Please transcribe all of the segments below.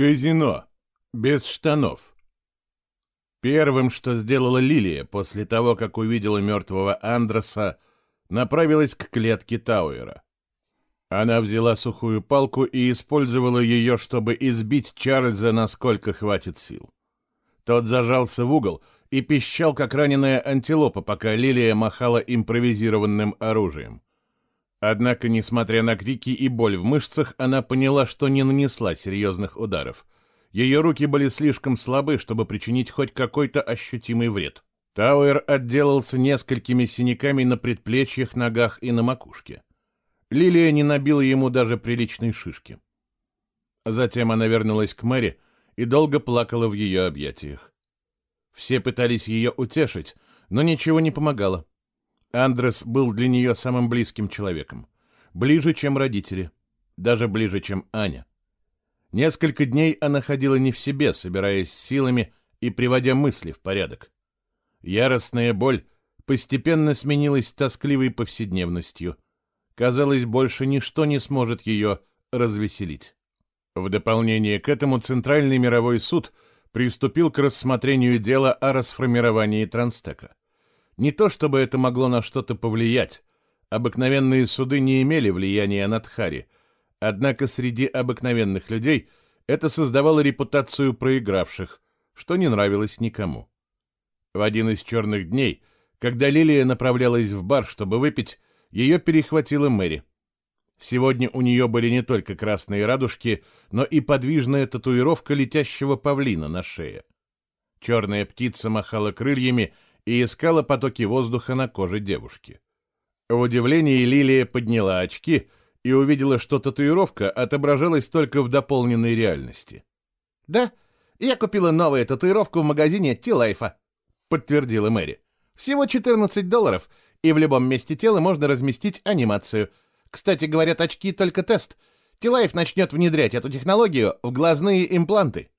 Казино. Без штанов. Первым, что сделала Лилия после того, как увидела мертвого Андроса, направилась к клетке Тауэра. Она взяла сухую палку и использовала ее, чтобы избить Чарльза, насколько хватит сил. Тот зажался в угол и пищал, как раненая антилопа, пока Лилия махала импровизированным оружием. Однако, несмотря на крики и боль в мышцах, она поняла, что не нанесла серьезных ударов. Ее руки были слишком слабы, чтобы причинить хоть какой-то ощутимый вред. Тауэр отделался несколькими синяками на предплечьях, ногах и на макушке. Лилия не набила ему даже приличной шишки. Затем она вернулась к Мэри и долго плакала в ее объятиях. Все пытались ее утешить, но ничего не помогало. Андрес был для нее самым близким человеком. Ближе, чем родители. Даже ближе, чем Аня. Несколько дней она ходила не в себе, собираясь силами и приводя мысли в порядок. Яростная боль постепенно сменилась тоскливой повседневностью. Казалось, больше ничто не сможет ее развеселить. В дополнение к этому Центральный мировой суд приступил к рассмотрению дела о расформировании Транстека. Не то чтобы это могло на что-то повлиять. Обыкновенные суды не имели влияния на Тхари. Однако среди обыкновенных людей это создавало репутацию проигравших, что не нравилось никому. В один из черных дней, когда Лилия направлялась в бар, чтобы выпить, ее перехватила Мэри. Сегодня у нее были не только красные радужки, но и подвижная татуировка летящего павлина на шее. Черная птица махала крыльями и искала потоки воздуха на коже девушки. В удивлении Лилия подняла очки и увидела, что татуировка отображалась только в дополненной реальности. «Да, я купила новую татуировку в магазине Тилайфа», — подтвердила Мэри. «Всего 14 долларов, и в любом месте тела можно разместить анимацию. Кстати, говорят, очки — только тест. Тилайф начнет внедрять эту технологию в глазные импланты».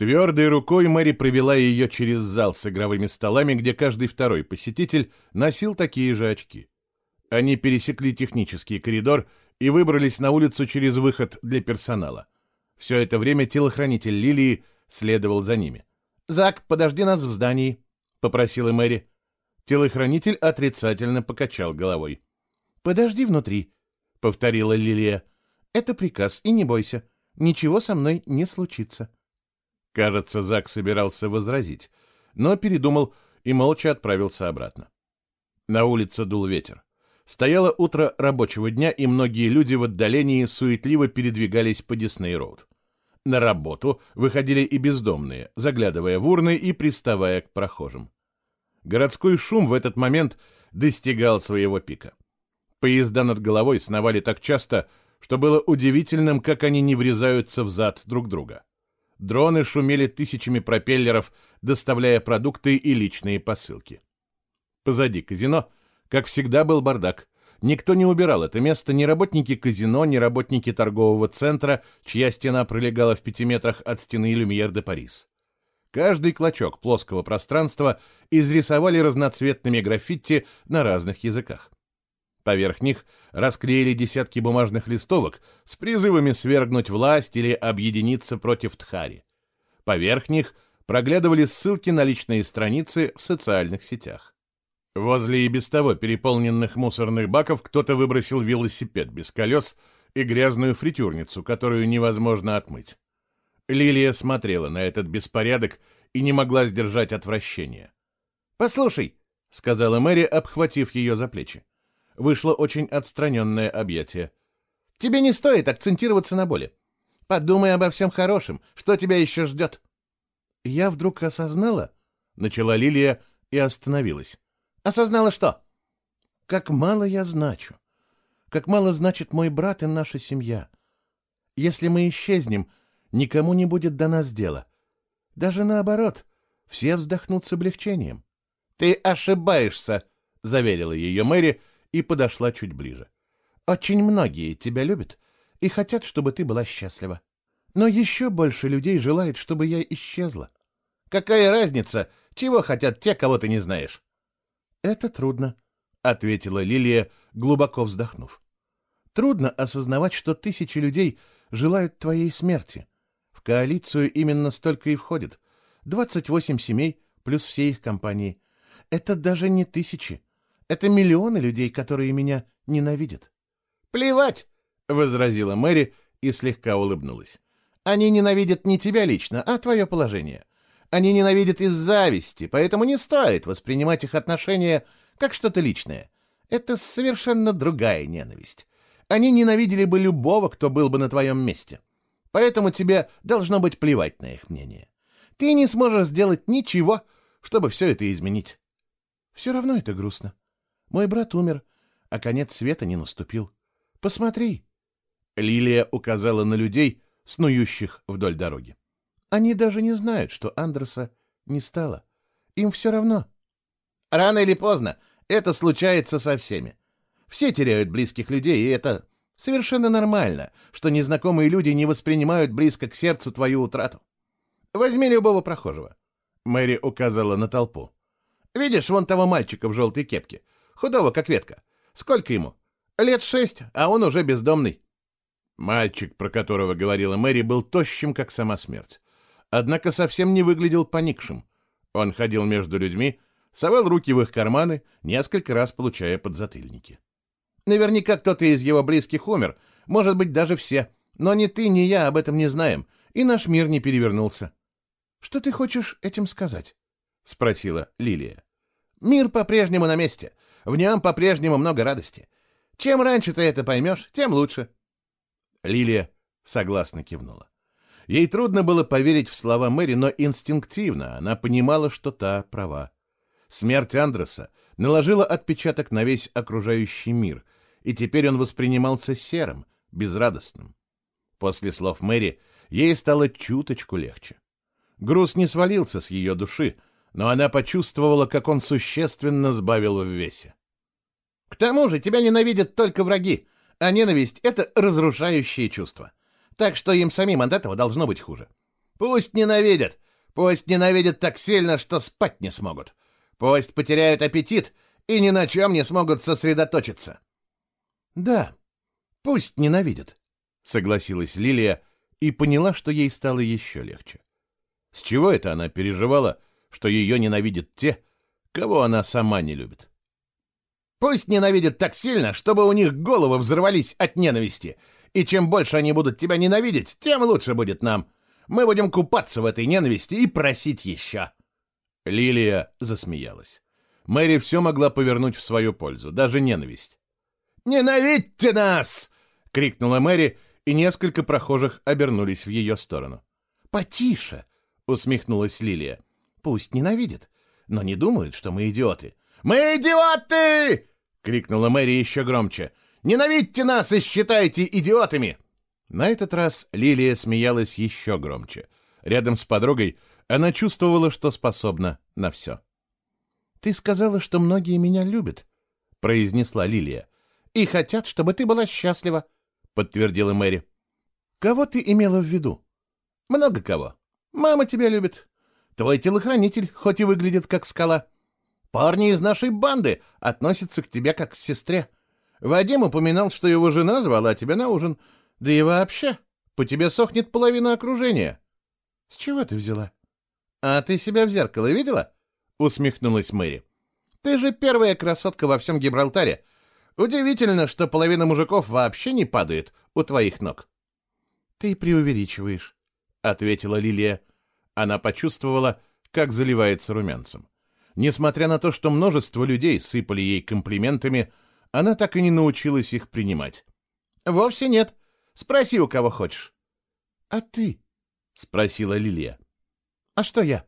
Твердой рукой Мэри провела ее через зал с игровыми столами, где каждый второй посетитель носил такие же очки. Они пересекли технический коридор и выбрались на улицу через выход для персонала. Все это время телохранитель Лилии следовал за ними. «Зак, подожди нас в здании», — попросила Мэри. Телохранитель отрицательно покачал головой. «Подожди внутри», — повторила Лилия. «Это приказ, и не бойся. Ничего со мной не случится». Кажется, Зак собирался возразить, но передумал и молча отправился обратно. На улице дул ветер. Стояло утро рабочего дня, и многие люди в отдалении суетливо передвигались по Дисней-Роуд. На работу выходили и бездомные, заглядывая в урны и приставая к прохожим. Городской шум в этот момент достигал своего пика. Поезда над головой сновали так часто, что было удивительным, как они не врезаются в зад друг друга. Дроны шумели тысячами пропеллеров, доставляя продукты и личные посылки. Позади казино, как всегда, был бардак. Никто не убирал это место, ни работники казино, ни работники торгового центра, чья стена пролегала в пяти метрах от стены Люмьер де Парис. Каждый клочок плоского пространства изрисовали разноцветными граффити на разных языках. Поверх них расклеили десятки бумажных листовок с призывами свергнуть власть или объединиться против Тхари. Поверх них проглядывали ссылки на личные страницы в социальных сетях. Возле и без того переполненных мусорных баков кто-то выбросил велосипед без колес и грязную фритюрницу, которую невозможно отмыть. Лилия смотрела на этот беспорядок и не могла сдержать отвращения. «Послушай», — сказала Мэри, обхватив ее за плечи вышло очень отстраненное объятие. «Тебе не стоит акцентироваться на боли. Подумай обо всем хорошем. Что тебя еще ждет?» Я вдруг осознала, — начала Лилия и остановилась. «Осознала что?» «Как мало я значу. Как мало значит мой брат и наша семья. Если мы исчезнем, никому не будет до нас дела. Даже наоборот, все вздохнут с облегчением». «Ты ошибаешься», — заверила ее Мэри, и подошла чуть ближе. «Очень многие тебя любят и хотят, чтобы ты была счастлива. Но еще больше людей желает, чтобы я исчезла. Какая разница, чего хотят те, кого ты не знаешь?» «Это трудно», — ответила Лилия, глубоко вздохнув. «Трудно осознавать, что тысячи людей желают твоей смерти. В коалицию именно столько и входит. 28 семей плюс все их компании. Это даже не тысячи. Это миллионы людей, которые меня ненавидят. «Плевать!» — возразила Мэри и слегка улыбнулась. «Они ненавидят не тебя лично, а твое положение. Они ненавидят из зависти, поэтому не стоит воспринимать их отношения как что-то личное. Это совершенно другая ненависть. Они ненавидели бы любого, кто был бы на твоем месте. Поэтому тебе должно быть плевать на их мнение. Ты не сможешь сделать ничего, чтобы все это изменить. Все равно это грустно. Мой брат умер, а конец света не наступил. Посмотри. Лилия указала на людей, снующих вдоль дороги. Они даже не знают, что Андреса не стало. Им все равно. Рано или поздно это случается со всеми. Все теряют близких людей, и это совершенно нормально, что незнакомые люди не воспринимают близко к сердцу твою утрату. Возьми любого прохожего. Мэри указала на толпу. Видишь вон того мальчика в желтой кепке, худого как ветка. Сколько ему? Лет шесть, а он уже бездомный. Мальчик, про которого говорила Мэри, был тощим, как сама смерть однако совсем не выглядел поникшим. Он ходил между людьми, совал руки в их карманы, несколько раз получая подзатыльники. Наверняка кто-то из его близких умер, может быть, даже все, но ни ты, ни я об этом не знаем, и наш мир не перевернулся. — Что ты хочешь этим сказать? — спросила Лилия. — Мир по-прежнему на месте, в нем по-прежнему много радости. Чем раньше ты это поймешь, тем лучше. Лилия согласно кивнула. Ей трудно было поверить в слова Мэри, но инстинктивно она понимала, что та права. Смерть Андреса наложила отпечаток на весь окружающий мир, и теперь он воспринимался серым, безрадостным. После слов Мэри ей стало чуточку легче. Груз не свалился с ее души, но она почувствовала, как он существенно сбавил в весе. «К тому же тебя ненавидят только враги, а ненависть — это разрушающее чувство так что им самим от этого должно быть хуже. Пусть ненавидят, пусть ненавидят так сильно, что спать не смогут. Пусть потеряют аппетит и ни на чем не смогут сосредоточиться. — Да, пусть ненавидят, — согласилась Лилия и поняла, что ей стало еще легче. С чего это она переживала, что ее ненавидят те, кого она сама не любит? Пусть ненавидят так сильно, чтобы у них головы взорвались от ненависти — и чем больше они будут тебя ненавидеть, тем лучше будет нам. Мы будем купаться в этой ненависти и просить еще». Лилия засмеялась. Мэри все могла повернуть в свою пользу, даже ненависть. «Ненавидьте нас!» — крикнула Мэри, и несколько прохожих обернулись в ее сторону. «Потише!» — усмехнулась Лилия. «Пусть ненавидят, но не думают, что мы идиоты». «Мы идиоты!» — крикнула Мэри еще громче. Ненавидьте нас и считайте идиотами!» На этот раз Лилия смеялась еще громче. Рядом с подругой она чувствовала, что способна на все. «Ты сказала, что многие меня любят», — произнесла Лилия. «И хотят, чтобы ты была счастлива», — подтвердила Мэри. «Кого ты имела в виду?» «Много кого. Мама тебя любит. Твой телохранитель, хоть и выглядит как скала. Парни из нашей банды относятся к тебе как к сестре. Вадим упоминал, что его жена звала тебя на ужин. Да и вообще, по тебе сохнет половина окружения. — С чего ты взяла? — А ты себя в зеркало видела? — усмехнулась Мэри. — Ты же первая красотка во всем Гибралтаре. Удивительно, что половина мужиков вообще не падает у твоих ног. — Ты преувеличиваешь, — ответила Лилия. Она почувствовала, как заливается румянцем. Несмотря на то, что множество людей сыпали ей комплиментами, она так и не научилась их принимать. «Вовсе нет. Спроси, у кого хочешь». «А ты?» — спросила Лилия. «А что я?»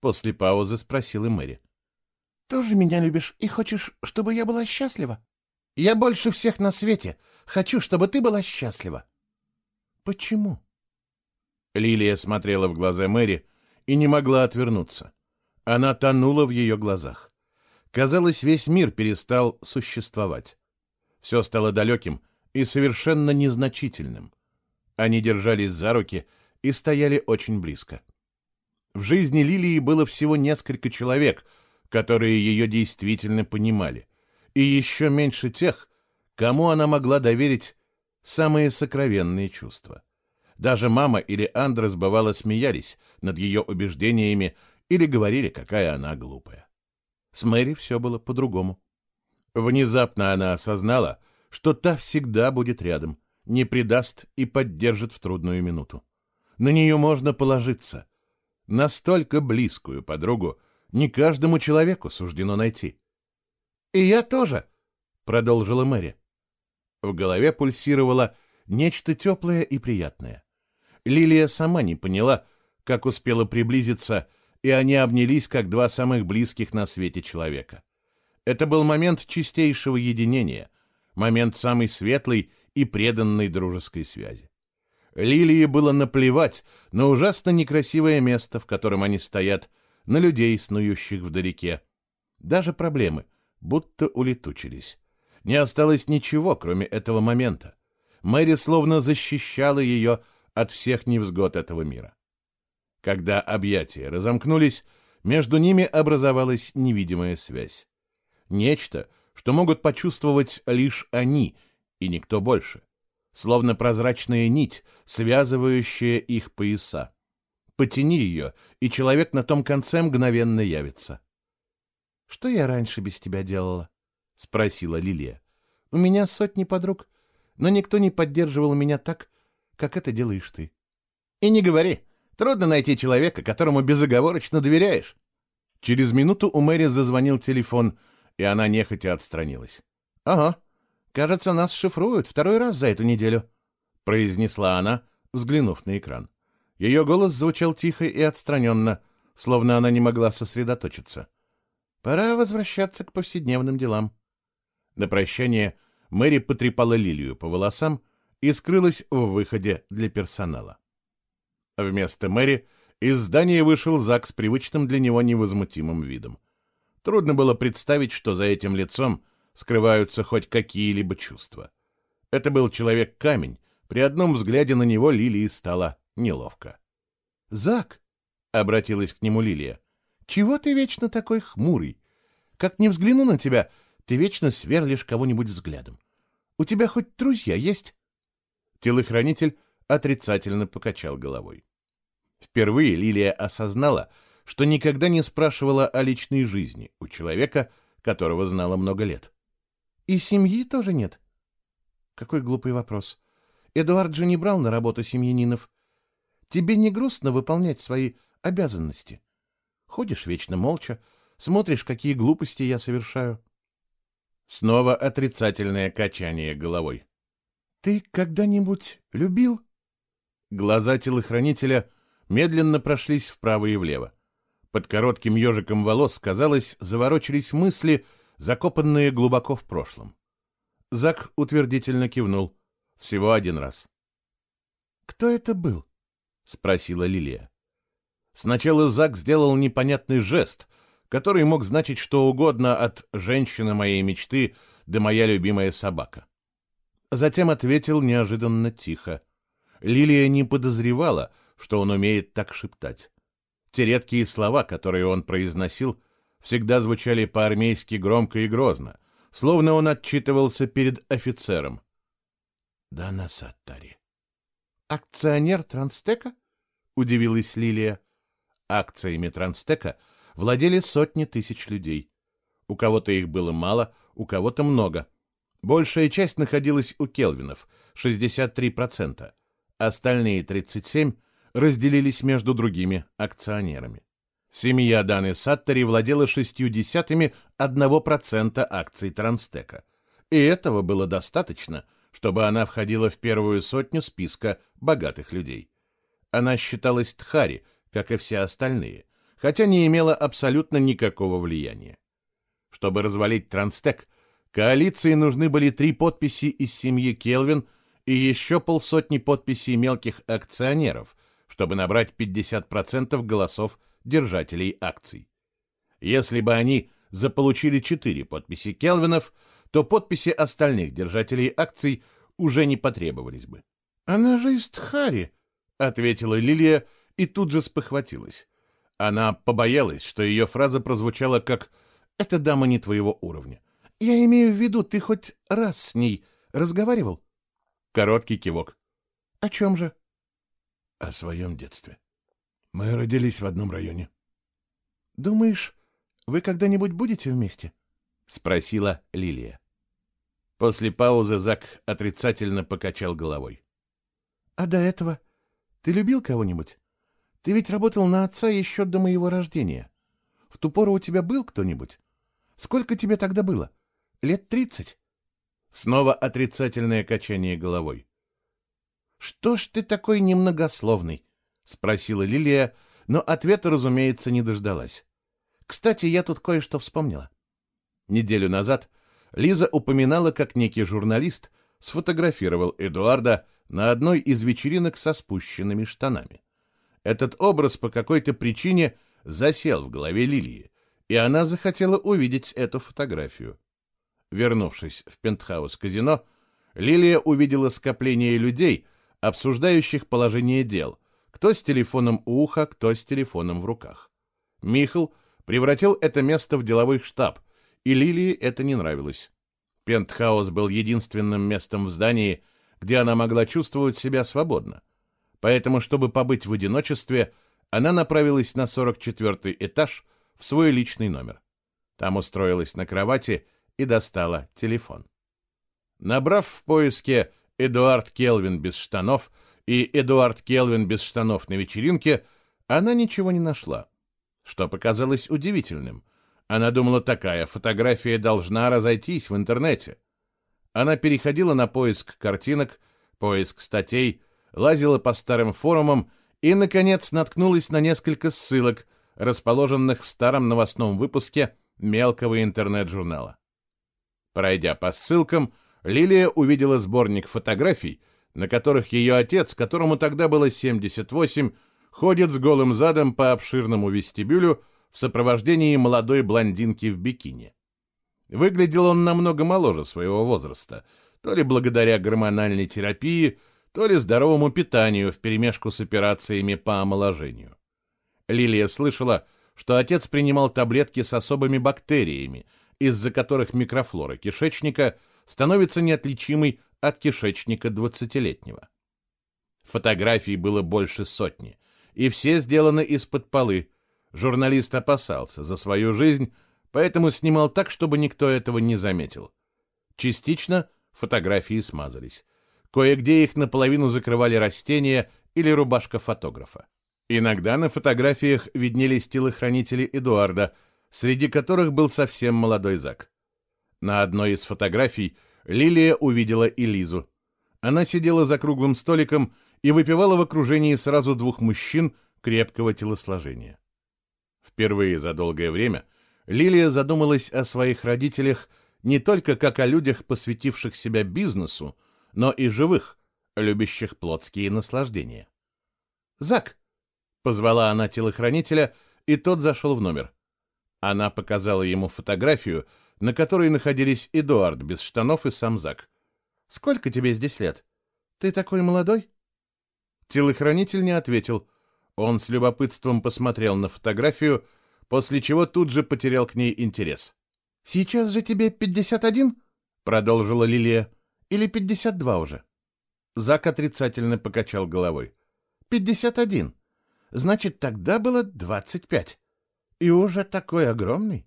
После паузы спросила Мэри. «Тоже меня любишь и хочешь, чтобы я была счастлива?» «Я больше всех на свете хочу, чтобы ты была счастлива». «Почему?» Лилия смотрела в глаза Мэри и не могла отвернуться. Она тонула в ее глазах. Казалось, весь мир перестал существовать. Все стало далеким и совершенно незначительным. Они держались за руки и стояли очень близко. В жизни Лилии было всего несколько человек, которые ее действительно понимали, и еще меньше тех, кому она могла доверить самые сокровенные чувства. Даже мама или Андрес бывало смеялись над ее убеждениями или говорили, какая она глупая. С Мэри все было по-другому. Внезапно она осознала, что та всегда будет рядом, не предаст и поддержит в трудную минуту. На нее можно положиться. Настолько близкую подругу не каждому человеку суждено найти. «И я тоже», — продолжила Мэри. В голове пульсировало нечто теплое и приятное. Лилия сама не поняла, как успела приблизиться, и они обнялись, как два самых близких на свете человека. Это был момент чистейшего единения, момент самой светлой и преданной дружеской связи. Лилии было наплевать на ужасно некрасивое место, в котором они стоят, на людей, снующих вдалеке. Даже проблемы будто улетучились. Не осталось ничего, кроме этого момента. Мэри словно защищала ее от всех невзгод этого мира. Когда объятия разомкнулись, между ними образовалась невидимая связь. Нечто, что могут почувствовать лишь они и никто больше. Словно прозрачная нить, связывающая их пояса. Потяни ее, и человек на том конце мгновенно явится. — Что я раньше без тебя делала? — спросила Лилия. — У меня сотни подруг, но никто не поддерживал меня так, как это делаешь ты. — И не говори, Трудно найти человека, которому безоговорочно доверяешь. Через минуту у Мэри зазвонил телефон, и она нехотя отстранилась. — Ага, кажется, нас шифруют второй раз за эту неделю, — произнесла она, взглянув на экран. Ее голос звучал тихо и отстраненно, словно она не могла сосредоточиться. Пора возвращаться к повседневным делам. На прощание Мэри потрепала Лилию по волосам и скрылась в выходе для персонала. Вместо Мэри из здания вышел Зак с привычным для него невозмутимым видом. Трудно было представить, что за этим лицом скрываются хоть какие-либо чувства. Это был человек-камень, при одном взгляде на него Лилии стало неловко. «Зак!» — обратилась к нему Лилия. «Чего ты вечно такой хмурый? Как не взгляну на тебя, ты вечно сверлишь кого-нибудь взглядом. У тебя хоть друзья есть?» Телохранитель отрицательно покачал головой. Впервые Лилия осознала, что никогда не спрашивала о личной жизни у человека, которого знала много лет. «И семьи тоже нет?» Какой глупый вопрос. Эдуард же не брал на работу семьянинов. Тебе не грустно выполнять свои обязанности? Ходишь вечно молча, смотришь, какие глупости я совершаю. Снова отрицательное качание головой. «Ты когда-нибудь любил?» Глаза телохранителя медленно прошлись вправо и влево. Под коротким ежиком волос, казалось, заворочились мысли, закопанные глубоко в прошлом. Зак утвердительно кивнул. Всего один раз. «Кто это был?» — спросила Лилия. Сначала Зак сделал непонятный жест, который мог значить что угодно от «женщины моей мечты» до «моя любимая собака». Затем ответил неожиданно тихо. Лилия не подозревала, что он умеет так шептать. Те редкие слова, которые он произносил, всегда звучали по-армейски громко и грозно, словно он отчитывался перед офицером. «Да на Саттаре». «Акционер Транстека?» — удивилась Лилия. Акциями Транстека владели сотни тысяч людей. У кого-то их было мало, у кого-то много. Большая часть находилась у Келвинов, 63%, остальные 37% разделились между другими акционерами. Семья Даны Саттери владела шестью десятыми одного процента акций Транстека. И этого было достаточно, чтобы она входила в первую сотню списка богатых людей. Она считалась Тхари, как и все остальные, хотя не имела абсолютно никакого влияния. Чтобы развалить Транстек, коалиции нужны были три подписи из семьи Келвин и еще полсотни подписей мелких акционеров, чтобы набрать 50% голосов держателей акций. Если бы они заполучили 4 подписи Келвинов, то подписи остальных держателей акций уже не потребовались бы. «Она же из Тхари», — ответила Лилия и тут же спохватилась. Она побоялась, что ее фраза прозвучала как «эта дама не твоего уровня». «Я имею в виду, ты хоть раз с ней разговаривал?» Короткий кивок. «О чем же?» о своем детстве. Мы родились в одном районе. «Думаешь, вы когда-нибудь будете вместе?» — спросила Лилия. После паузы Зак отрицательно покачал головой. «А до этого ты любил кого-нибудь? Ты ведь работал на отца еще до моего рождения. В ту пору у тебя был кто-нибудь? Сколько тебе тогда было? Лет тридцать?» Снова отрицательное качание головой. «Что ж ты такой немногословный?» — спросила Лилия, но ответа, разумеется, не дождалась. «Кстати, я тут кое-что вспомнила». Неделю назад Лиза упоминала, как некий журналист сфотографировал Эдуарда на одной из вечеринок со спущенными штанами. Этот образ по какой-то причине засел в голове Лилии, и она захотела увидеть эту фотографию. Вернувшись в пентхаус-казино, Лилия увидела скопление людей, обсуждающих положение дел, кто с телефоном у уха, кто с телефоном в руках. Михал превратил это место в деловой штаб, и Лилии это не нравилось. Пентхаус был единственным местом в здании, где она могла чувствовать себя свободно. Поэтому, чтобы побыть в одиночестве, она направилась на 44 этаж в свой личный номер. Там устроилась на кровати и достала телефон. Набрав в поиске «Эдуард Келвин без штанов» и «Эдуард Келвин без штанов на вечеринке», она ничего не нашла, что показалось удивительным. Она думала, такая фотография должна разойтись в интернете. Она переходила на поиск картинок, поиск статей, лазила по старым форумам и, наконец, наткнулась на несколько ссылок, расположенных в старом новостном выпуске мелкого интернет-журнала. Пройдя по ссылкам, Лилия увидела сборник фотографий, на которых ее отец, которому тогда было 78, ходит с голым задом по обширному вестибюлю в сопровождении молодой блондинки в бикини. Выглядел он намного моложе своего возраста, то ли благодаря гормональной терапии, то ли здоровому питанию вперемешку с операциями по омоложению. Лилия слышала, что отец принимал таблетки с особыми бактериями, из-за которых микрофлора кишечника становится неотличимой от кишечника двадцатилетнего. Фотографий было больше сотни, и все сделаны из-под полы. Журналист опасался за свою жизнь, поэтому снимал так, чтобы никто этого не заметил. Частично фотографии смазались. Кое-где их наполовину закрывали растения или рубашка фотографа. Иногда на фотографиях виднелись телохранители Эдуарда, среди которых был совсем молодой Зак. На одной из фотографий Лилия увидела Элизу. Она сидела за круглым столиком и выпивала в окружении сразу двух мужчин крепкого телосложения. Впервые за долгое время Лилия задумалась о своих родителях не только как о людях, посвятивших себя бизнесу, но и живых, любящих плотские наслаждения. «Зак!» — позвала она телохранителя, и тот зашел в номер. Она показала ему фотографию, на которой находились Эдуард без штанов и сам Зак. «Сколько тебе здесь лет? Ты такой молодой?» Телохранитель не ответил. Он с любопытством посмотрел на фотографию, после чего тут же потерял к ней интерес. «Сейчас же тебе пятьдесят один?» — продолжила Лилия. «Или пятьдесят два уже?» Зак отрицательно покачал головой. «Пятьдесят один. Значит, тогда было двадцать пять. И уже такой огромный.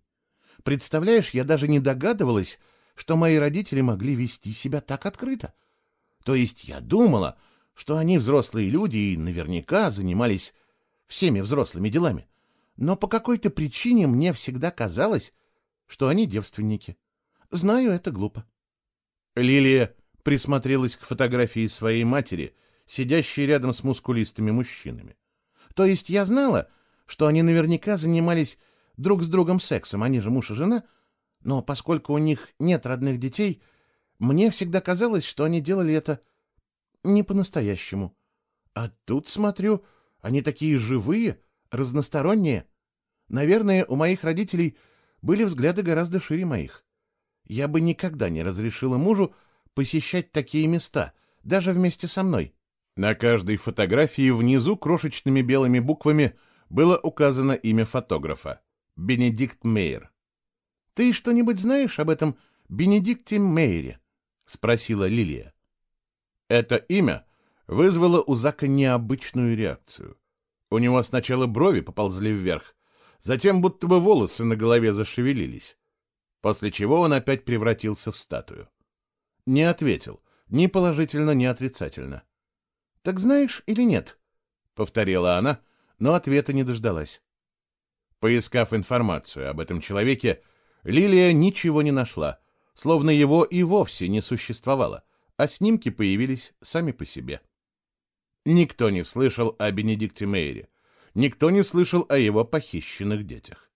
Представляешь, я даже не догадывалась, что мои родители могли вести себя так открыто. То есть я думала, что они взрослые люди и наверняка занимались всеми взрослыми делами. Но по какой-то причине мне всегда казалось, что они девственники. Знаю, это глупо. Лилия присмотрелась к фотографии своей матери, сидящей рядом с мускулистыми мужчинами. То есть я знала, что они наверняка занимались друг с другом сексом, они же муж и жена, но поскольку у них нет родных детей, мне всегда казалось, что они делали это не по-настоящему. А тут, смотрю, они такие живые, разносторонние. Наверное, у моих родителей были взгляды гораздо шире моих. Я бы никогда не разрешила мужу посещать такие места, даже вместе со мной. На каждой фотографии внизу крошечными белыми буквами было указано имя фотографа — Бенедикт Мейер. «Ты что-нибудь знаешь об этом Бенедикте Мейере?» — спросила Лилия. Это имя вызвало у Зака необычную реакцию. У него сначала брови поползли вверх, затем будто бы волосы на голове зашевелились, после чего он опять превратился в статую. Не ответил, ни положительно, ни отрицательно. «Так знаешь или нет?» — повторила она, но ответа не дождалась. Поискав информацию об этом человеке, Лилия ничего не нашла, словно его и вовсе не существовало, а снимки появились сами по себе. Никто не слышал о Бенедикте Мейере, никто не слышал о его похищенных детях.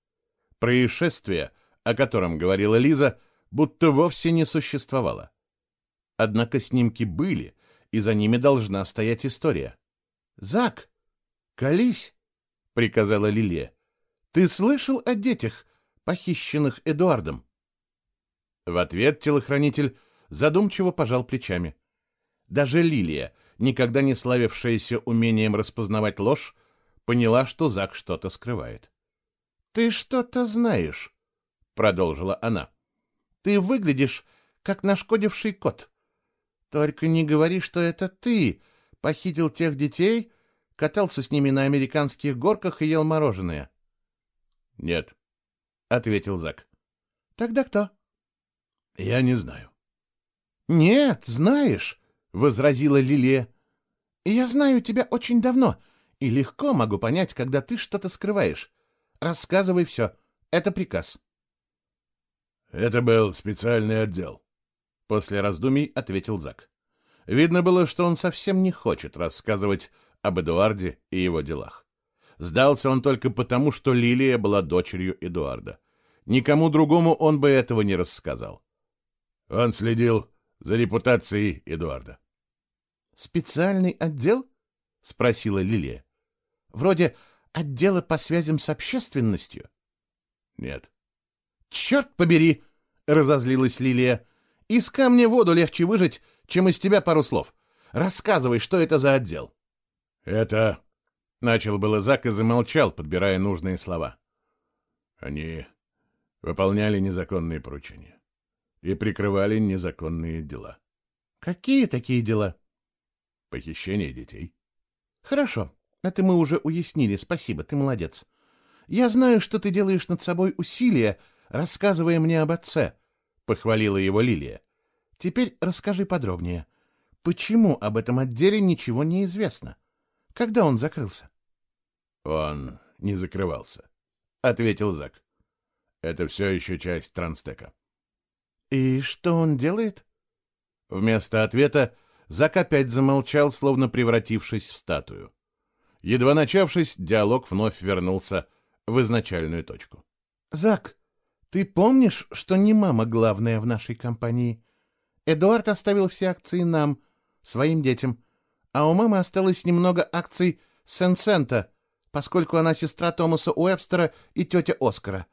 Происшествие, о котором говорила Лиза, будто вовсе не существовало. Однако снимки были, и за ними должна стоять история. «Зак, колись!» — приказала Лилия. «Ты слышал о детях, похищенных Эдуардом?» В ответ телохранитель задумчиво пожал плечами. Даже Лилия, никогда не славившаяся умением распознавать ложь, поняла, что Зак что-то скрывает. «Ты что-то знаешь», — продолжила она. «Ты выглядишь, как нашкодивший кот. Только не говори, что это ты похитил тех детей, катался с ними на американских горках и ел мороженое». «Нет», — ответил Зак. «Тогда кто?» «Я не знаю». «Нет, знаешь», — возразила Лилия. «Я знаю тебя очень давно и легко могу понять, когда ты что-то скрываешь. Рассказывай все. Это приказ». «Это был специальный отдел», — после раздумий ответил Зак. Видно было, что он совсем не хочет рассказывать об Эдуарде и его делах. Сдался он только потому, что Лилия была дочерью Эдуарда. Никому другому он бы этого не рассказал. Он следил за репутацией Эдуарда. «Специальный отдел?» — спросила Лилия. «Вроде отдела по связям с общественностью?» «Нет». «Черт побери!» — разозлилась Лилия. «Из камня воду легче выжать, чем из тебя пару слов. Рассказывай, что это за отдел?» «Это...» — начал было Зак и замолчал, подбирая нужные слова. «Они выполняли незаконные поручения и прикрывали незаконные дела. Какие такие дела? Похищение детей. Хорошо, это мы уже уяснили, спасибо, ты молодец. Я знаю, что ты делаешь над собой усилия, рассказывая мне об отце, похвалила его Лилия. Теперь расскажи подробнее. Почему об этом отделе ничего не известно? Когда он закрылся? Он не закрывался, ответил Зак. Это все еще часть Транстека. «И что он делает?» Вместо ответа Зак опять замолчал, словно превратившись в статую. Едва начавшись, диалог вновь вернулся в изначальную точку. «Зак, ты помнишь, что не мама главная в нашей компании? Эдуард оставил все акции нам, своим детям, а у мамы осталось немного акций Сен-Сента, поскольку она сестра Томаса Уэбстера и тетя Оскара.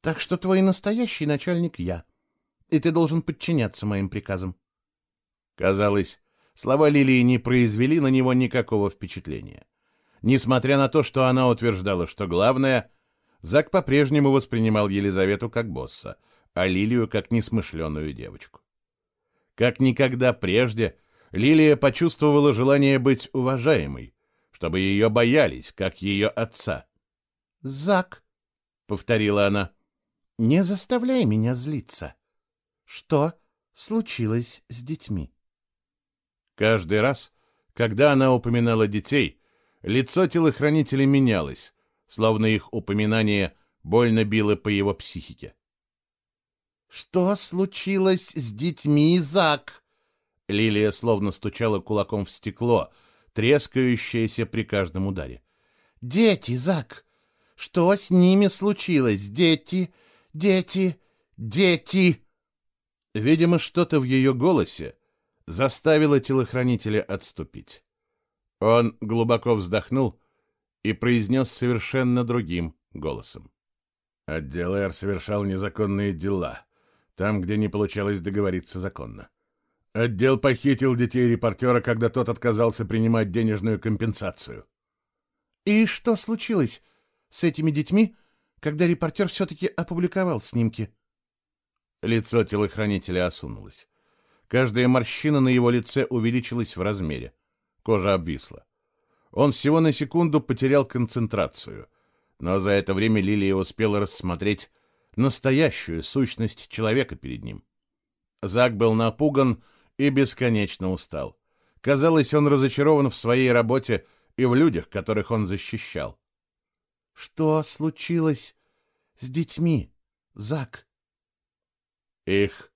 Так что твой настоящий начальник я и ты должен подчиняться моим приказам. Казалось, слова Лилии не произвели на него никакого впечатления. Несмотря на то, что она утверждала, что главное, Зак по-прежнему воспринимал Елизавету как босса, а Лилию как несмышленую девочку. Как никогда прежде, Лилия почувствовала желание быть уважаемой, чтобы ее боялись, как ее отца. «Зак», — повторила она, — «не заставляй меня злиться. Что случилось с детьми? Каждый раз, когда она упоминала детей, лицо телохранителя менялось, словно их упоминание больно било по его психике. «Что случилось с детьми, Зак?» Лилия словно стучала кулаком в стекло, трескающееся при каждом ударе. «Дети, Зак! Что с ними случилось? Дети, дети, дети!» Видимо, что-то в ее голосе заставило телохранителя отступить. Он глубоко вздохнул и произнес совершенно другим голосом. Отдел Р совершал незаконные дела, там, где не получалось договориться законно. Отдел похитил детей репортера, когда тот отказался принимать денежную компенсацию. «И что случилось с этими детьми, когда репортер все-таки опубликовал снимки?» Лицо телохранителя осунулось. Каждая морщина на его лице увеличилась в размере. Кожа обвисла. Он всего на секунду потерял концентрацию, но за это время Лилия успела рассмотреть настоящую сущность человека перед ним. Зак был напуган и бесконечно устал. Казалось, он разочарован в своей работе и в людях, которых он защищал. «Что случилось с детьми, Зак?» «Их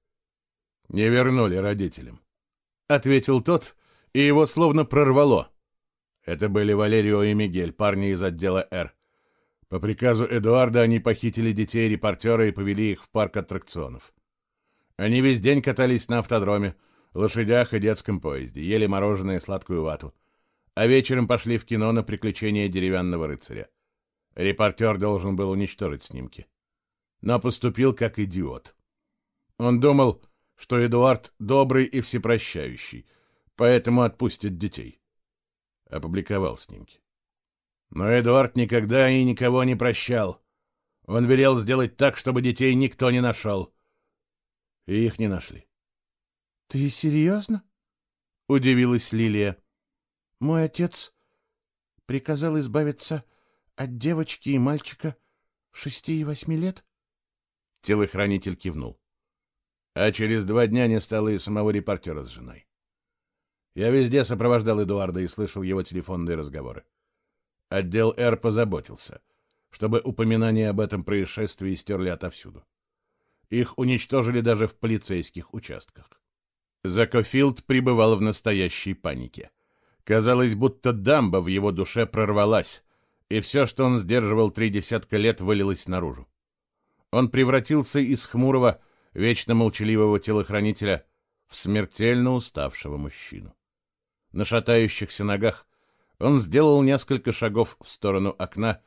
не вернули родителям», — ответил тот, и его словно прорвало. Это были Валерио и Мигель, парни из отдела «Р». По приказу Эдуарда они похитили детей репортера и повели их в парк аттракционов. Они весь день катались на автодроме, лошадях и детском поезде, ели мороженое и сладкую вату. А вечером пошли в кино на приключения деревянного рыцаря. Репортер должен был уничтожить снимки. Но поступил как идиот. Он думал, что Эдуард добрый и всепрощающий, поэтому отпустит детей. Опубликовал снимки. Но Эдуард никогда и никого не прощал. Он велел сделать так, чтобы детей никто не нашел. И их не нашли. — Ты серьезно? — удивилась Лилия. — Мой отец приказал избавиться от девочки и мальчика шести и восьми лет? Телохранитель кивнул. А через два дня не стало и самого репортера с женой. Я везде сопровождал Эдуарда и слышал его телефонные разговоры. Отдел «Р» позаботился, чтобы упоминания об этом происшествии стерли отовсюду. Их уничтожили даже в полицейских участках. Закофилд пребывал в настоящей панике. Казалось, будто дамба в его душе прорвалась, и все, что он сдерживал три десятка лет, вылилось наружу. Он превратился из хмурого, вечно молчаливого телохранителя в смертельно уставшего мужчину. На шатающихся ногах он сделал несколько шагов в сторону окна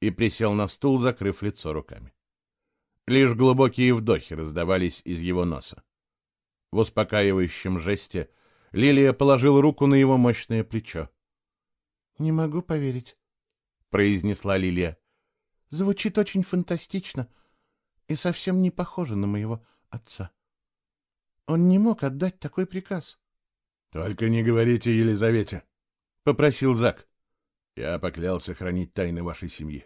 и присел на стул, закрыв лицо руками. Лишь глубокие вдохи раздавались из его носа. В успокаивающем жесте Лилия положила руку на его мощное плечо. «Не могу поверить», — произнесла Лилия. «Звучит очень фантастично и совсем не похоже на моего отца. Он не мог отдать такой приказ. «Только не говорите Елизавете», — попросил Зак. «Я поклялся хранить тайны вашей семьи,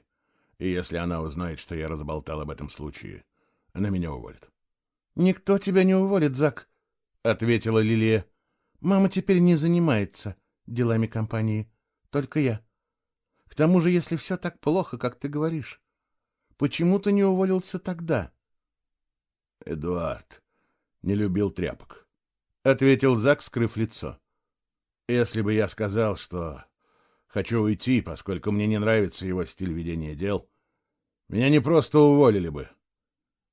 и если она узнает, что я разболтал об этом случае, она меня уволит». «Никто тебя не уволит, Зак», — ответила Лилия. «Мама теперь не занимается делами компании, только я. К тому же, если все так плохо, как ты говоришь, почему ты не уволился тогда?» «Эдуард не любил тряпок», — ответил Зак, скрыв лицо. «Если бы я сказал, что хочу уйти, поскольку мне не нравится его стиль ведения дел, меня не просто уволили бы.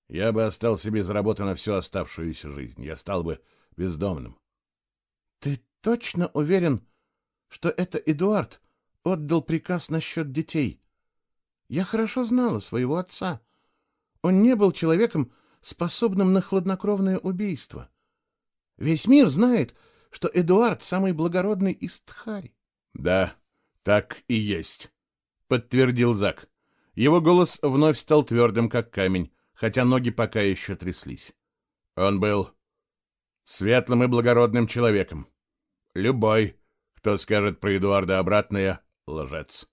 Я бы остался без работы на всю оставшуюся жизнь. Я стал бы бездомным». «Ты точно уверен, что это Эдуард отдал приказ насчет детей? Я хорошо знала своего отца. Он не был человеком, способным на хладнокровное убийство». Весь мир знает, что Эдуард самый благородный из Тхари. — Да, так и есть, — подтвердил Зак. Его голос вновь стал твердым, как камень, хотя ноги пока еще тряслись. Он был светлым и благородным человеком. Любой, кто скажет про Эдуарда обратное, — лжец.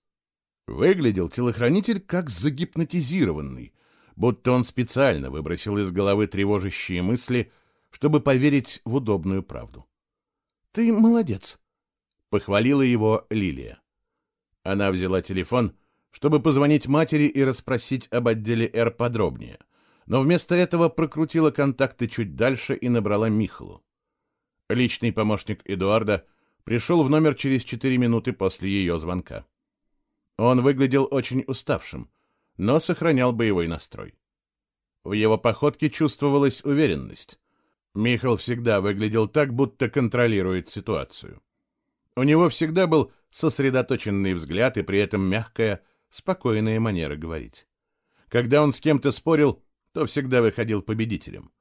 Выглядел телохранитель как загипнотизированный, будто он специально выбросил из головы тревожащие мысли — чтобы поверить в удобную правду. «Ты молодец», — похвалила его Лилия. Она взяла телефон, чтобы позвонить матери и расспросить об отделе «Р» подробнее, но вместо этого прокрутила контакты чуть дальше и набрала Михалу. Личный помощник Эдуарда пришел в номер через четыре минуты после ее звонка. Он выглядел очень уставшим, но сохранял боевой настрой. В его походке чувствовалась уверенность, Михал всегда выглядел так, будто контролирует ситуацию. У него всегда был сосредоточенный взгляд и при этом мягкая, спокойная манера говорить. Когда он с кем-то спорил, то всегда выходил победителем.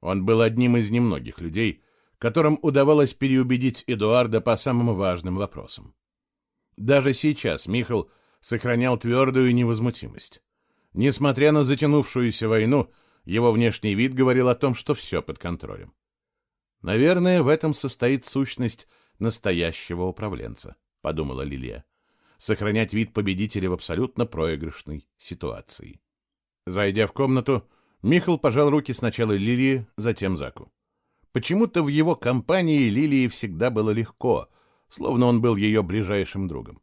Он был одним из немногих людей, которым удавалось переубедить Эдуарда по самым важным вопросам. Даже сейчас Михал сохранял твердую невозмутимость. Несмотря на затянувшуюся войну, его внешний вид говорил о том, что все под контролем. Наверное, в этом состоит сущность настоящего управленца, подумала Лилия. Сохранять вид победителя в абсолютно проигрышной ситуации. Зайдя в комнату, Михал пожал руки сначала Лилии, затем Заку. Почему-то в его компании Лилии всегда было легко, словно он был ее ближайшим другом.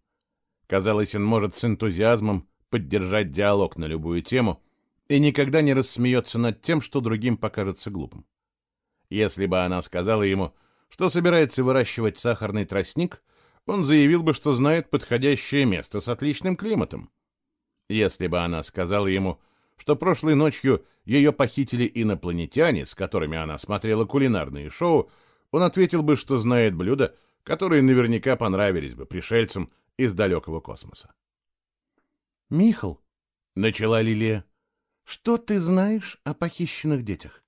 Казалось, он может с энтузиазмом поддержать диалог на любую тему и никогда не рассмеется над тем, что другим покажется глупым. Если бы она сказала ему, что собирается выращивать сахарный тростник, он заявил бы, что знает подходящее место с отличным климатом. Если бы она сказала ему, что прошлой ночью ее похитили инопланетяне, с которыми она смотрела кулинарные шоу, он ответил бы, что знает блюда, которые наверняка понравились бы пришельцам из далекого космоса. «Михал», — начала Лилия, — «что ты знаешь о похищенных детях?»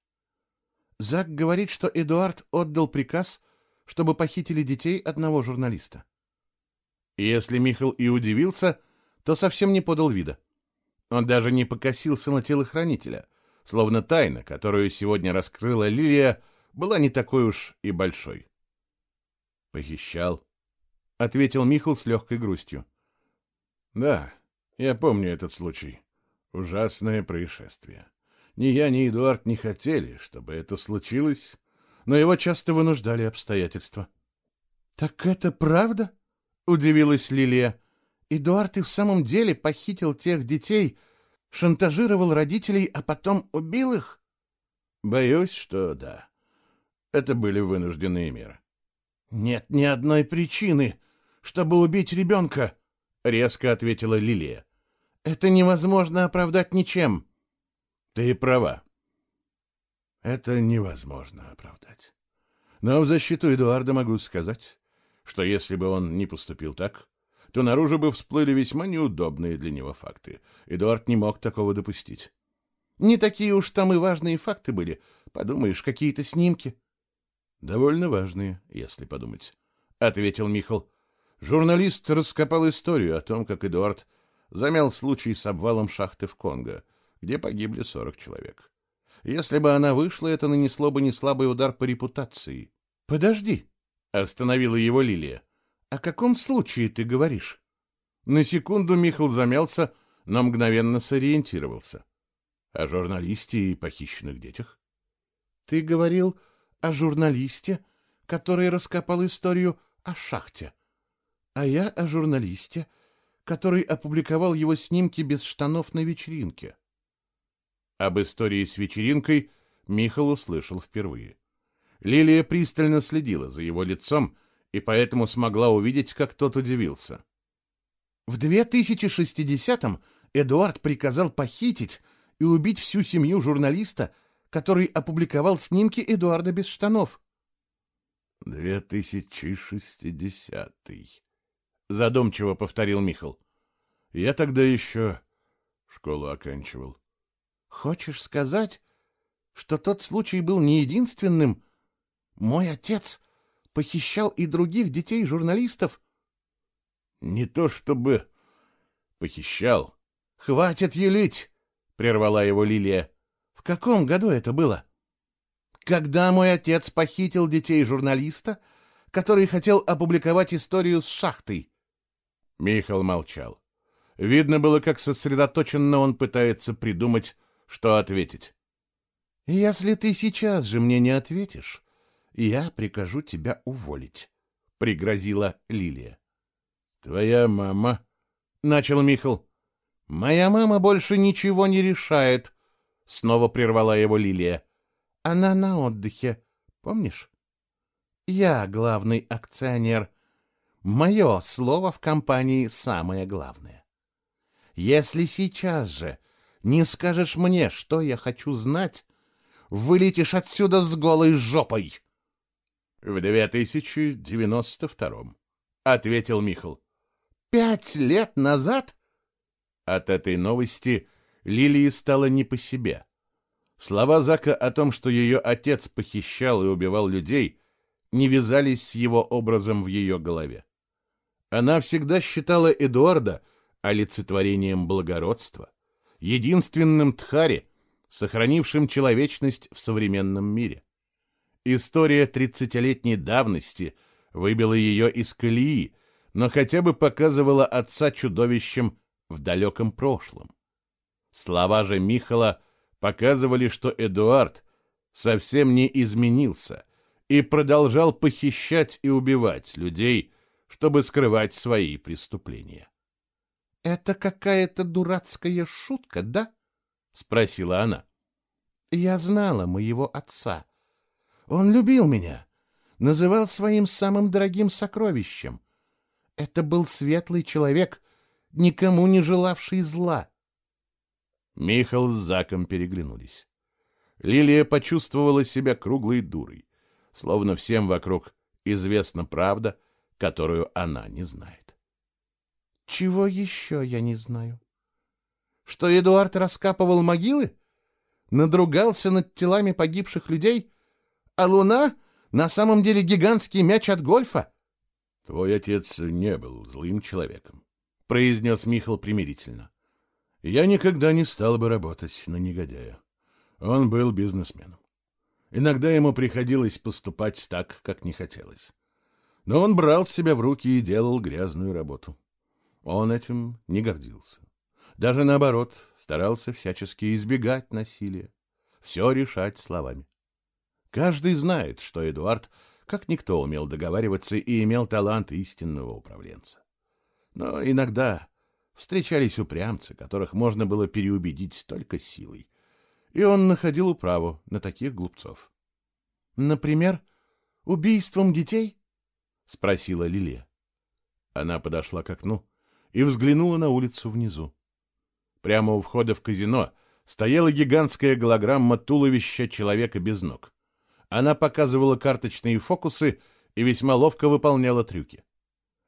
Зак говорит, что Эдуард отдал приказ, чтобы похитили детей одного журналиста. Если Михал и удивился, то совсем не подал вида. Он даже не покосился на телохранителя, словно тайна, которую сегодня раскрыла Лилия, была не такой уж и большой. «Похищал», — ответил Михал с легкой грустью. «Да, я помню этот случай. Ужасное происшествие. Ни я, ни Эдуард не хотели, чтобы это случилось, но его часто вынуждали обстоятельства. — Так это правда? — удивилась Лилия. — Эдуард и в самом деле похитил тех детей, шантажировал родителей, а потом убил их? — Боюсь, что да. Это были вынужденные меры. — Нет ни одной причины, чтобы убить ребенка, — резко ответила Лилия. — Это невозможно оправдать ничем. — ты права. Это невозможно оправдать. Но в защиту Эдуарда могу сказать, что если бы он не поступил так, то наружу бы всплыли весьма неудобные для него факты. Эдуард не мог такого допустить. Не такие уж там и важные факты были. Подумаешь, какие-то снимки. Довольно важные, если подумать, — ответил Михал. Журналист раскопал историю о том, как Эдуард замял случай с обвалом шахты в Конго — где погибли 40 человек. Если бы она вышла, это нанесло бы не слабый удар по репутации. — Подожди, — остановила его Лилия. — О каком случае ты говоришь? На секунду Михал замялся, но мгновенно сориентировался. — О журналисте и похищенных детях. — Ты говорил о журналисте, который раскопал историю о шахте. А я о журналисте, который опубликовал его снимки без штанов на вечеринке. — об истории с вечеринкой Михал услышал впервые. Лилия пристально следила за его лицом и поэтому смогла увидеть, как тот удивился. В 2060-м Эдуард приказал похитить и убить всю семью журналиста, который опубликовал снимки Эдуарда без штанов. 2060-й, задумчиво повторил Михал. Я тогда еще школу оканчивал. Хочешь сказать, что тот случай был не единственным? Мой отец похищал и других детей журналистов? Не то чтобы похищал. Хватит юлить, прервала его Лилия. В каком году это было? Когда мой отец похитил детей журналиста, который хотел опубликовать историю с шахтой. Михаил молчал. Видно было, как сосредоточенно он пытается придумать что ответить. «Если ты сейчас же мне не ответишь, я прикажу тебя уволить», — пригрозила Лилия. «Твоя мама...» — начал Михал. «Моя мама больше ничего не решает», — снова прервала его Лилия. «Она на отдыхе, помнишь? Я главный акционер. Мое слово в компании самое главное. Если сейчас же не скажешь мне, что я хочу знать, вылетишь отсюда с голой жопой. — В 2092-м, — ответил Михал. — Пять лет назад? От этой новости Лилии стало не по себе. Слова Зака о том, что ее отец похищал и убивал людей, не вязались с его образом в ее голове. Она всегда считала Эдуарда олицетворением благородства, единственным Тхари, сохранившим человечность в современном мире. История тридцатилетней давности выбила ее из колеи, но хотя бы показывала отца чудовищем в далеком прошлом. Слова же Михала показывали, что Эдуард совсем не изменился и продолжал похищать и убивать людей, чтобы скрывать свои преступления. — Это какая-то дурацкая шутка, да? — спросила она. — Я знала моего отца. Он любил меня, называл своим самым дорогим сокровищем. Это был светлый человек, никому не желавший зла. Михал с Заком переглянулись. Лилия почувствовала себя круглой дурой, словно всем вокруг известна правда, которую она не знает. Чего еще я не знаю? Что Эдуард раскапывал могилы? Надругался над телами погибших людей? А луна на самом деле гигантский мяч от гольфа? Твой отец не был злым человеком, произнес Михал примирительно. Я никогда не стал бы работать на негодяя. Он был бизнесменом. Иногда ему приходилось поступать так, как не хотелось. Но он брал себя в руки и делал грязную работу. Он этим не гордился. Даже наоборот, старался всячески избегать насилия, все решать словами. Каждый знает, что Эдуард, как никто, умел договариваться и имел талант истинного управленца. Но иногда встречались упрямцы, которых можно было переубедить только силой. И он находил управу на таких глупцов. «Например, убийством детей?» — спросила Лилия. Она подошла к окну и взглянула на улицу внизу. Прямо у входа в казино стояла гигантская голограмма туловища человека без ног. Она показывала карточные фокусы и весьма ловко выполняла трюки.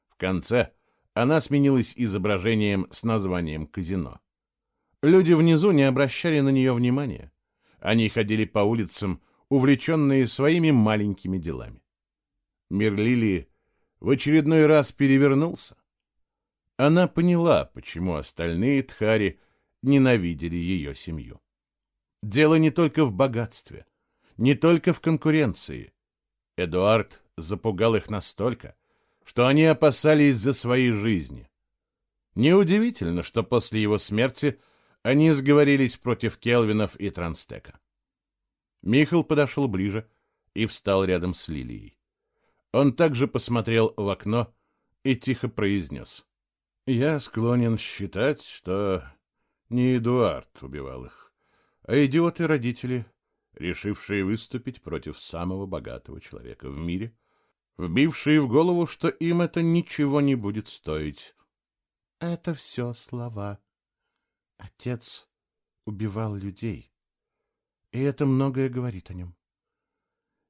В конце она сменилась изображением с названием «Казино». Люди внизу не обращали на нее внимания. Они ходили по улицам, увлеченные своими маленькими делами. Мир Лилии в очередной раз перевернулся. Она поняла, почему остальные Тхари ненавидели ее семью. Дело не только в богатстве, не только в конкуренции. Эдуард запугал их настолько, что они опасались за свои жизни. Неудивительно, что после его смерти они сговорились против Келвинов и Транстека. Михал подошел ближе и встал рядом с Лилией. Он также посмотрел в окно и тихо произнес. «Я склонен считать, что не Эдуард убивал их, а идиоты-родители, решившие выступить против самого богатого человека в мире — вбившие в голову, что им это ничего не будет стоить. Это все слова. Отец убивал людей, и это многое говорит о нем.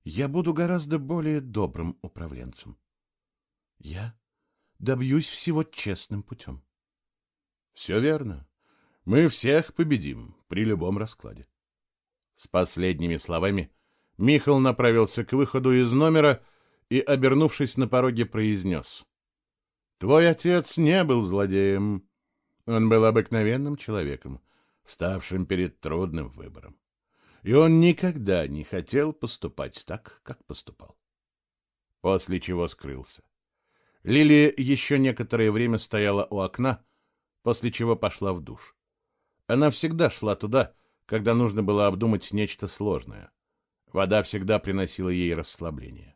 Я буду гораздо более добрым управленцем. Я добьюсь всего честным путем. Все верно. Мы всех победим при любом раскладе. С последними словами Михал направился к выходу из номера, и, обернувшись на пороге, произнес. «Твой отец не был злодеем. Он был обыкновенным человеком, вставшим перед трудным выбором. И он никогда не хотел поступать так, как поступал». После чего скрылся. Лилия еще некоторое время стояла у окна, после чего пошла в душ. Она всегда шла туда, когда нужно было обдумать нечто сложное. Вода всегда приносила ей расслабление.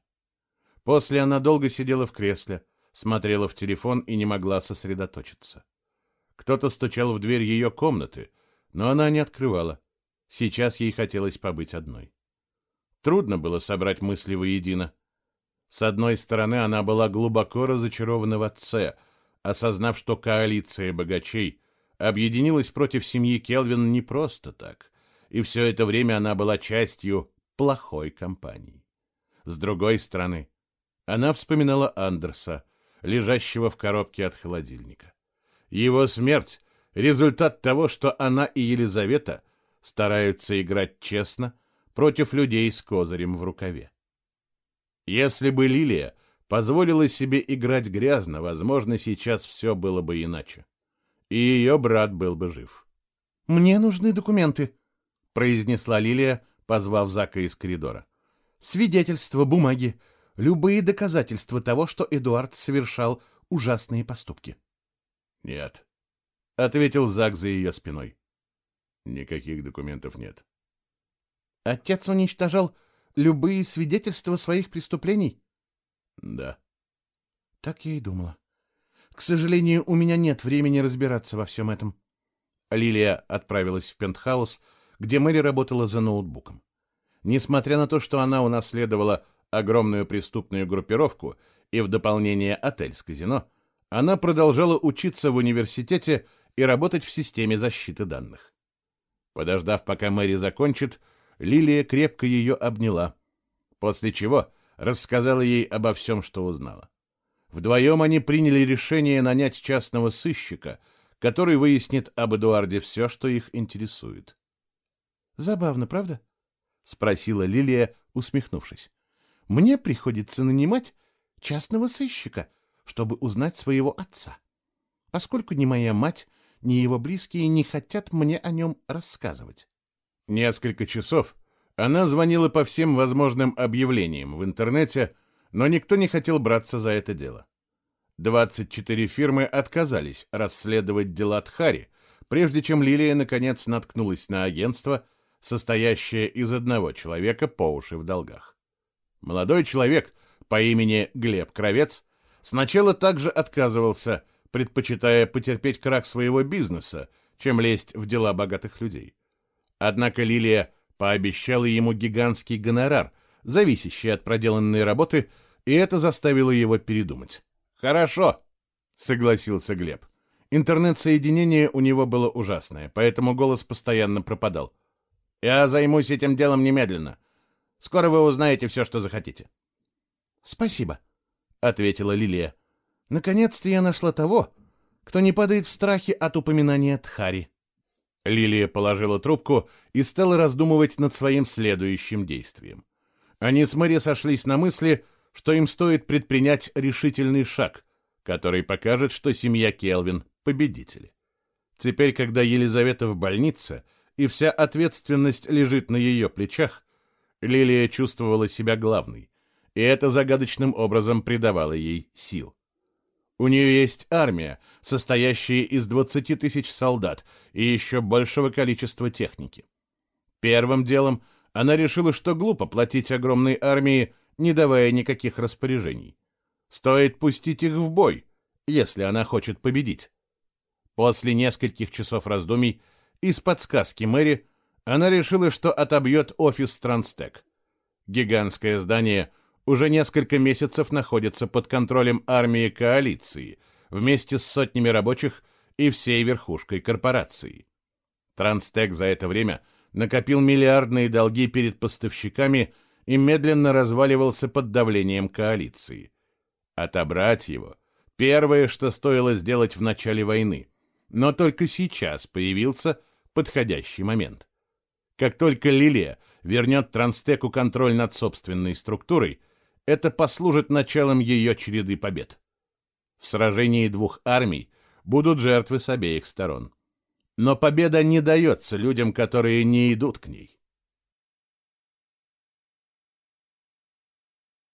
После она долго сидела в кресле, смотрела в телефон и не могла сосредоточиться. Кто-то стучал в дверь ее комнаты, но она не открывала. Сейчас ей хотелось побыть одной. Трудно было собрать мысли воедино. С одной стороны, она была глубоко разочарована в отце, осознав, что коалиция богачей объединилась против семьи Келвин не просто так, и все это время она была частью плохой компании. С другой стороны, она вспоминала Андерса, лежащего в коробке от холодильника. Его смерть — результат того, что она и Елизавета стараются играть честно против людей с козырем в рукаве. Если бы Лилия позволила себе играть грязно, возможно, сейчас все было бы иначе. И ее брат был бы жив. «Мне нужны документы», — произнесла Лилия, позвав Зака из коридора. «Свидетельства, бумаги, любые доказательства того, что Эдуард совершал ужасные поступки. «Нет», — ответил Зак за ее спиной. «Никаких документов нет». «Отец уничтожал любые свидетельства своих преступлений?» «Да». «Так я и думала. К сожалению, у меня нет времени разбираться во всем этом». Лилия отправилась в пентхаус, где Мэри работала за ноутбуком. Несмотря на то, что она унаследовала огромную преступную группировку и в дополнение отель с казино, она продолжала учиться в университете и работать в системе защиты данных. Подождав, пока Мэри закончит, Лилия крепко ее обняла, после чего рассказала ей обо всем, что узнала. Вдвоем они приняли решение нанять частного сыщика, который выяснит об Эдуарде все, что их интересует. «Забавно, правда?» — спросила Лилия, усмехнувшись. «Мне приходится нанимать частного сыщика, чтобы узнать своего отца, поскольку ни моя мать, ни его близкие не хотят мне о нем рассказывать». Несколько часов она звонила по всем возможным объявлениям в интернете, но никто не хотел браться за это дело. 24 фирмы отказались расследовать дела Тхари, прежде чем Лилия наконец наткнулась на агентство, состоящее из одного человека по уши в долгах. Молодой человек по имени Глеб Кровец сначала также отказывался, предпочитая потерпеть крах своего бизнеса, чем лезть в дела богатых людей. Однако Лилия пообещала ему гигантский гонорар, зависящий от проделанной работы, и это заставило его передумать. «Хорошо», — согласился Глеб. Интернет-соединение у него было ужасное, поэтому голос постоянно пропадал. «Я займусь этим делом немедленно. Скоро вы узнаете все, что захотите». «Спасибо», — ответила Лилия. «Наконец-то я нашла того, кто не падает в страхе от упоминания Тхари». Лилия положила трубку и стала раздумывать над своим следующим действием. Они с Мэри сошлись на мысли, что им стоит предпринять решительный шаг, который покажет, что семья Келвин — победители. Теперь, когда Елизавета в больнице, и вся ответственность лежит на ее плечах, Лилия чувствовала себя главной, и это загадочным образом придавало ей сил. У нее есть армия, состоящая из 20 тысяч солдат и еще большего количества техники. Первым делом она решила, что глупо платить огромной армии, не давая никаких распоряжений. Стоит пустить их в бой, если она хочет победить. После нескольких часов раздумий из подсказки Мэри она решила, что отобьет офис Транстек. Гигантское здание уже несколько месяцев находится под контролем армии коалиции вместе с сотнями рабочих и всей верхушкой корпорации. Транстек за это время накопил миллиардные долги перед поставщиками и медленно разваливался под давлением коалиции. Отобрать его — первое, что стоило сделать в начале войны, но только сейчас появился подходящий момент. Как только Лилия вернет Транстеку контроль над собственной структурой, это послужит началом ее череды побед. В сражении двух армий будут жертвы с обеих сторон. Но победа не дается людям, которые не идут к ней.